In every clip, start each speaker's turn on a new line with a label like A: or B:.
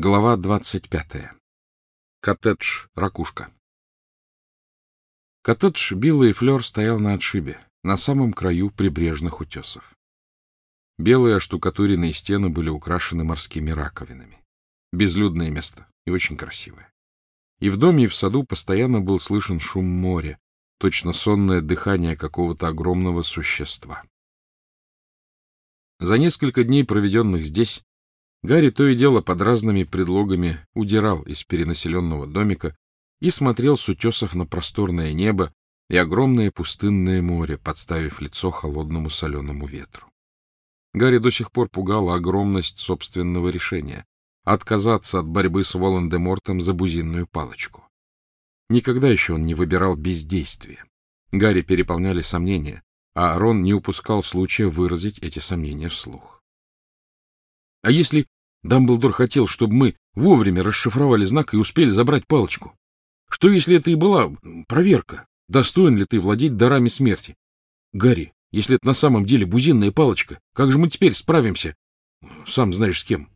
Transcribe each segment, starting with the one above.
A: Глава двадцать пятая. Коттедж «Ракушка». Коттедж Билла и Флёр стоял на отшибе, на самом краю прибрежных утесов. Белые оштукатуренные стены были украшены морскими раковинами. Безлюдное место и очень красивое. И в доме, и в саду постоянно был слышен шум моря, точно сонное дыхание какого-то огромного существа. За несколько дней, проведенных здесь, Гарри то и дело под разными предлогами удирал из перенаселенного домика и смотрел с утесов на просторное небо и огромное пустынное море, подставив лицо холодному соленому ветру. Гарри до сих пор пугала огромность собственного решения — отказаться от борьбы с Волан-де-Мортом за бузинную палочку. Никогда еще он не выбирал бездействие. Гарри переполняли сомнения, а Рон не упускал случая выразить эти сомнения вслух. А если Дамблдор хотел, чтобы мы вовремя расшифровали знак и успели забрать палочку? Что, если это и была проверка? Достоин ли ты владеть дарами смерти? Гарри, если это на самом деле бузинная палочка, как же мы теперь справимся? Сам знаешь с кем.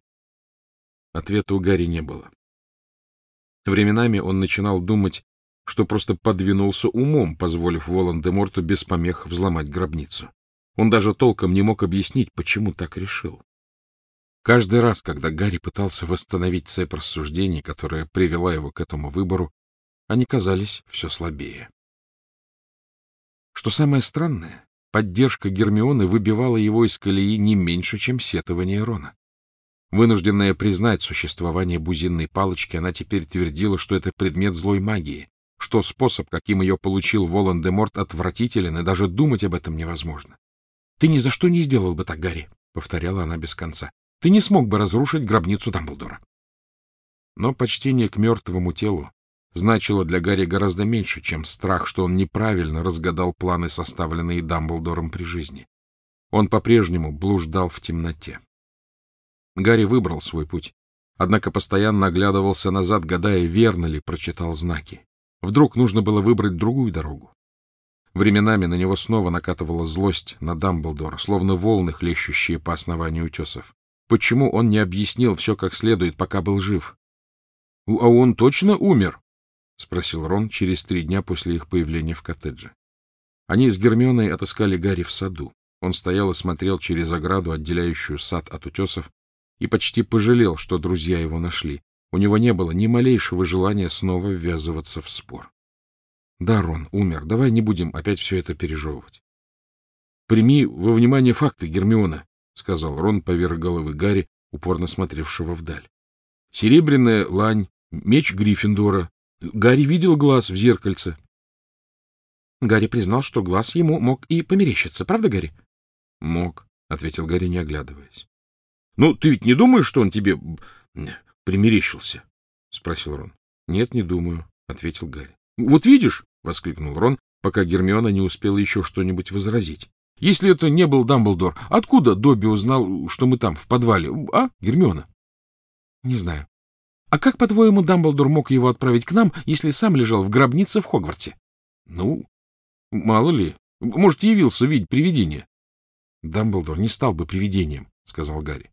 A: Ответа у Гарри не было. Временами он начинал думать, что просто подвинулся умом, позволив Волан-де-Морту без помех взломать гробницу. Он даже толком не мог объяснить, почему так решил. Каждый раз, когда Гарри пытался восстановить цепь рассуждений, которая привела его к этому выбору, они казались все слабее. Что самое странное, поддержка Гермионы выбивала его из колеи не меньше, чем сетование Рона. Вынужденная признать существование бузинной палочки, она теперь твердила, что это предмет злой магии, что способ, каким ее получил Волан-де-Морт, отвратителен, и даже думать об этом невозможно. — Ты ни за что не сделал бы так, Гарри, — повторяла она без конца. Ты не смог бы разрушить гробницу Дамблдора. Но почтение к мертвому телу значило для Гарри гораздо меньше, чем страх, что он неправильно разгадал планы, составленные Дамблдором при жизни. Он по-прежнему блуждал в темноте. Гарри выбрал свой путь, однако постоянно оглядывался назад, гадая, верно ли прочитал знаки. Вдруг нужно было выбрать другую дорогу. Временами на него снова накатывала злость на Дамблдора, словно волны, хлещущие по основанию утесов. Почему он не объяснил все как следует, пока был жив? — А он точно умер? — спросил Рон через три дня после их появления в коттедже. Они с Гермионой отыскали Гарри в саду. Он стоял и смотрел через ограду, отделяющую сад от утесов, и почти пожалел, что друзья его нашли. У него не было ни малейшего желания снова ввязываться в спор. — Да, Рон, умер. Давай не будем опять все это пережевывать. — Прими во внимание факты, Гермиона, — сказал Рон поверх головы Гарри, упорно смотревшего вдаль. — Серебряная лань, меч Гриффиндора. Гарри видел глаз в зеркальце. Гарри признал, что глаз ему мог и померещиться. Правда, Гарри? — Мог, — ответил Гарри, не оглядываясь. — Ну, ты ведь не думаешь, что он тебе примерещился? — спросил Рон. — Нет, не думаю, — ответил Гарри. — Вот видишь, — воскликнул Рон, пока Гермиона не успела еще что-нибудь возразить. Если это не был Дамблдор, откуда Добби узнал, что мы там, в подвале? А, Гермиона? — Не знаю. А как, по-твоему, Дамблдор мог его отправить к нам, если сам лежал в гробнице в Хогвартсе? — Ну, мало ли. Может, явился видеть привидение. — Дамблдор не стал бы привидением, — сказал Гарри.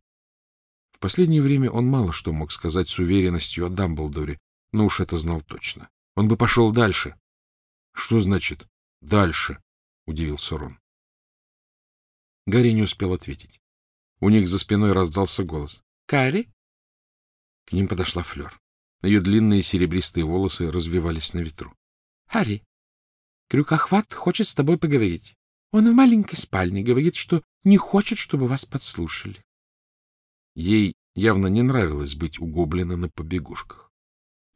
A: В последнее время он мало что мог сказать с уверенностью о Дамблдоре, но уж это знал точно. Он бы пошел дальше. — Что значит «дальше»? — удивился Рон. Гарри не успел ответить. У них за спиной раздался голос. — Карри? К ним подошла Флёр. Ее длинные серебристые волосы развивались на ветру. — Харри, Крюкохват хочет с тобой поговорить. Он в маленькой спальне говорит, что не хочет, чтобы вас подслушали. Ей явно не нравилось быть у гоблина на побегушках.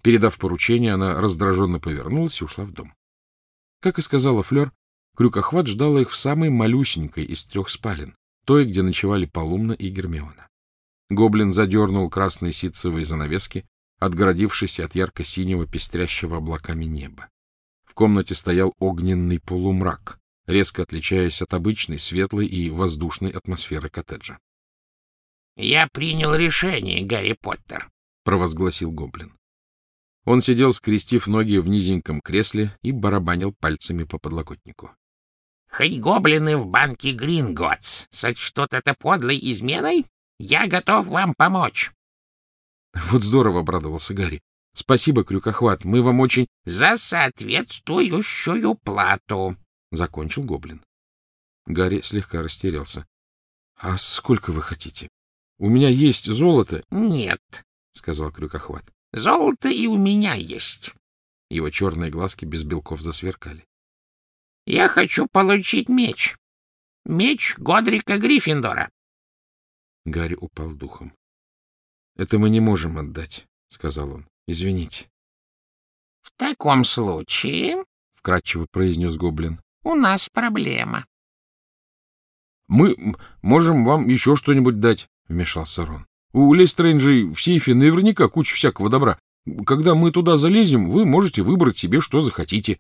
A: Передав поручение, она раздраженно повернулась и ушла в дом. Как и сказала Флёр, Крюкохват ждала их в самой малюсенькой из трех спален, той, где ночевали Полумна и Гермиона. Гоблин задернул красные ситцевые занавески, отгородившись от ярко-синего пестрящего облаками неба. В комнате стоял огненный полумрак, резко отличаясь от обычной светлой и воздушной атмосферы коттеджа.
B: — Я принял решение, Гарри Поттер, — провозгласил гоблин.
A: Он сидел, скрестив ноги в низеньком кресле и барабанил пальцами по подлокотнику.
B: Хоть гоблины в банке Гринготс сочтут это подлой изменой, я готов вам помочь.
A: — Вот здорово, — обрадовался Гарри. — Спасибо, Крюкохват, мы вам очень...
B: — За соответствующую плату, —
A: закончил гоблин. Гарри слегка растерялся. — А сколько вы хотите? У меня есть золото.
B: — Нет, —
A: сказал Крюкохват.
B: — Золото и у меня есть.
A: Его черные глазки без белков засверкали.
B: — Я хочу получить меч. Меч Годрика Гриффиндора.
A: Гарри упал духом. — Это мы не можем отдать, — сказал он. — Извините.
B: — В таком случае, —
A: вкратчиво произнес гоблин, —
B: у нас проблема.
A: — Мы можем вам еще что-нибудь дать, — вмешался Рон. — У Лестрейнджей в сейфе наверняка куча всякого добра. Когда мы туда залезем, вы можете выбрать себе, что захотите.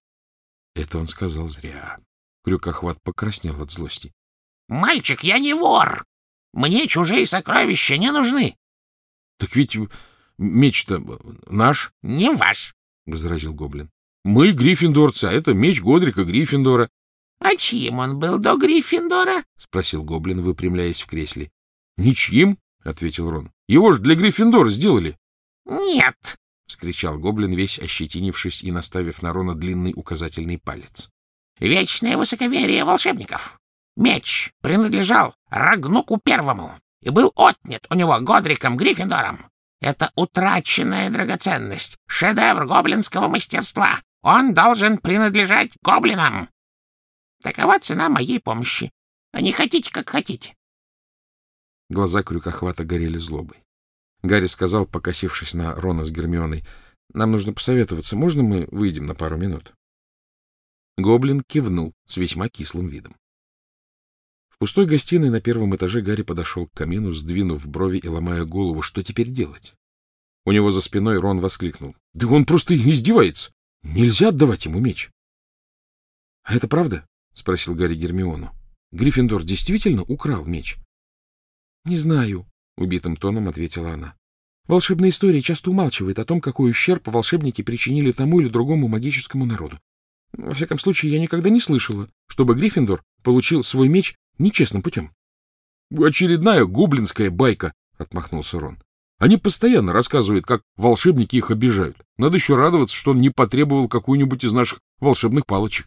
A: Это он сказал зря. Крюкохват покраснел от злости.
B: — Мальчик, я не вор. Мне чужие сокровища не нужны.
A: — Так ведь меч-то наш.
B: — Не ваш, —
A: возразил гоблин. — Мы гриффиндорцы, а это меч Годрика Гриффиндора.
B: — А чьим он был до Гриффиндора?
A: — спросил гоблин, выпрямляясь в кресле. — Ничьим, — ответил Рон. — Его ж для Гриффиндора сделали.
B: — Нет, —
A: вскричал гоблин, весь ощетинившись и наставив на Рона длинный указательный палец.
B: — Вечное высоковерие волшебников. Меч принадлежал Рагнуку Первому и был отнят у него Годриком Гриффиндором. Это утраченная драгоценность, шедевр гоблинского мастерства. Он должен принадлежать гоблинам. Такова цена моей помощи. А не хотите, как хотите.
A: Глаза крюкохвата горели злобой. Гарри сказал, покосившись на Рона с Гермионой, «Нам нужно посоветоваться. Можно мы выйдем на пару минут?» Гоблин кивнул с весьма кислым видом. В пустой гостиной на первом этаже Гарри подошел к камину, сдвинув брови и ломая голову. Что теперь делать? У него за спиной Рон воскликнул. — Да он просто издевается! Нельзя отдавать ему меч! — А это правда? — спросил Гарри Гермиону. — Гриффиндор действительно украл меч? — Не знаю, — убитым тоном ответила она. Волшебная история часто умалчивает о том, какой ущерб волшебники причинили тому или другому магическому народу. Во всяком случае, я никогда не слышала, чтобы Гриффиндор получил свой меч нечестным путем. — Очередная гоблинская байка, — отмахнулся Рон. — Они постоянно рассказывают, как волшебники их обижают. Надо еще радоваться, что он не потребовал какую-нибудь из наших волшебных палочек.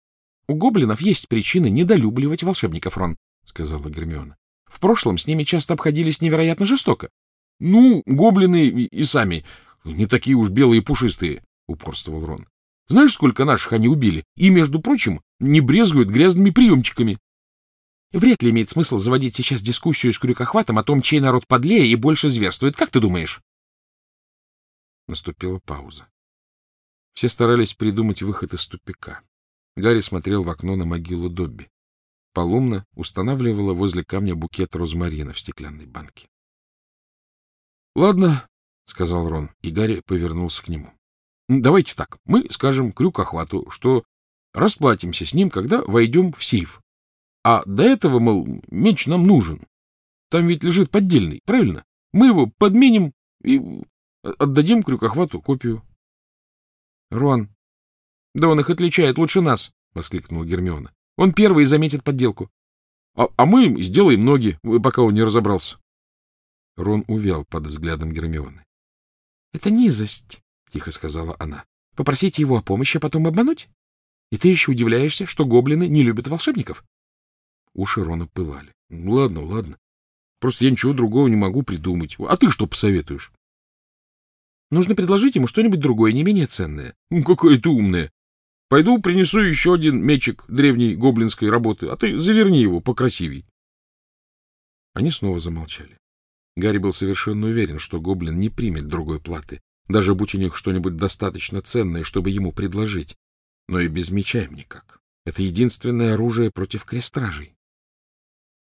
A: — У гоблинов есть причины недолюбливать волшебников, Рон, — сказала Гермиона. — В прошлом с ними часто обходились невероятно жестоко. — Ну, гоблины и сами не такие уж белые и пушистые, — упорствовал Рон. — Знаешь, сколько наших они убили? И, между прочим, не брезгуют грязными приемчиками. Вряд ли имеет смысл заводить сейчас дискуссию с крюкохватом о том, чей народ подлее и больше зверствует. Как ты думаешь? Наступила пауза. Все старались придумать выход из тупика. Гарри смотрел в окно на могилу Добби. Полумна устанавливала возле камня букет розмарина в стеклянной банке. — Ладно, — сказал Рон, и Гарри повернулся к нему. — Давайте так, мы скажем крюкохвату, что расплатимся с ним, когда войдем в сейф. А до этого, мол, меч нам нужен. Там ведь лежит поддельный, правильно? Мы его подменим и отдадим крюкохвату копию. — Рон, да он их отличает лучше нас, — воскликнула Гермиона. — Он первый заметит подделку. А, а мы сделаем ноги, пока он не разобрался. Рон увял под взглядом Гермионы. — Это низость, — тихо сказала она. — Попросить его о помощи, а потом обмануть? И ты еще удивляешься, что гоблины не любят волшебников? Уши Рона пылали. — Ну, ладно, ладно. Просто я ничего другого не могу придумать. А ты что посоветуешь? — Нужно предложить ему что-нибудь другое, не менее ценное. — Ну, какая ты умная. Пойду принесу еще один мечик древней гоблинской работы, а ты заверни его покрасивей. Они снова замолчали. Гарри был совершенно уверен, что гоблин не примет другой платы, даже будь у них что-нибудь достаточно ценное, чтобы ему предложить. Но и без меча им никак. Это единственное оружие против крестражей.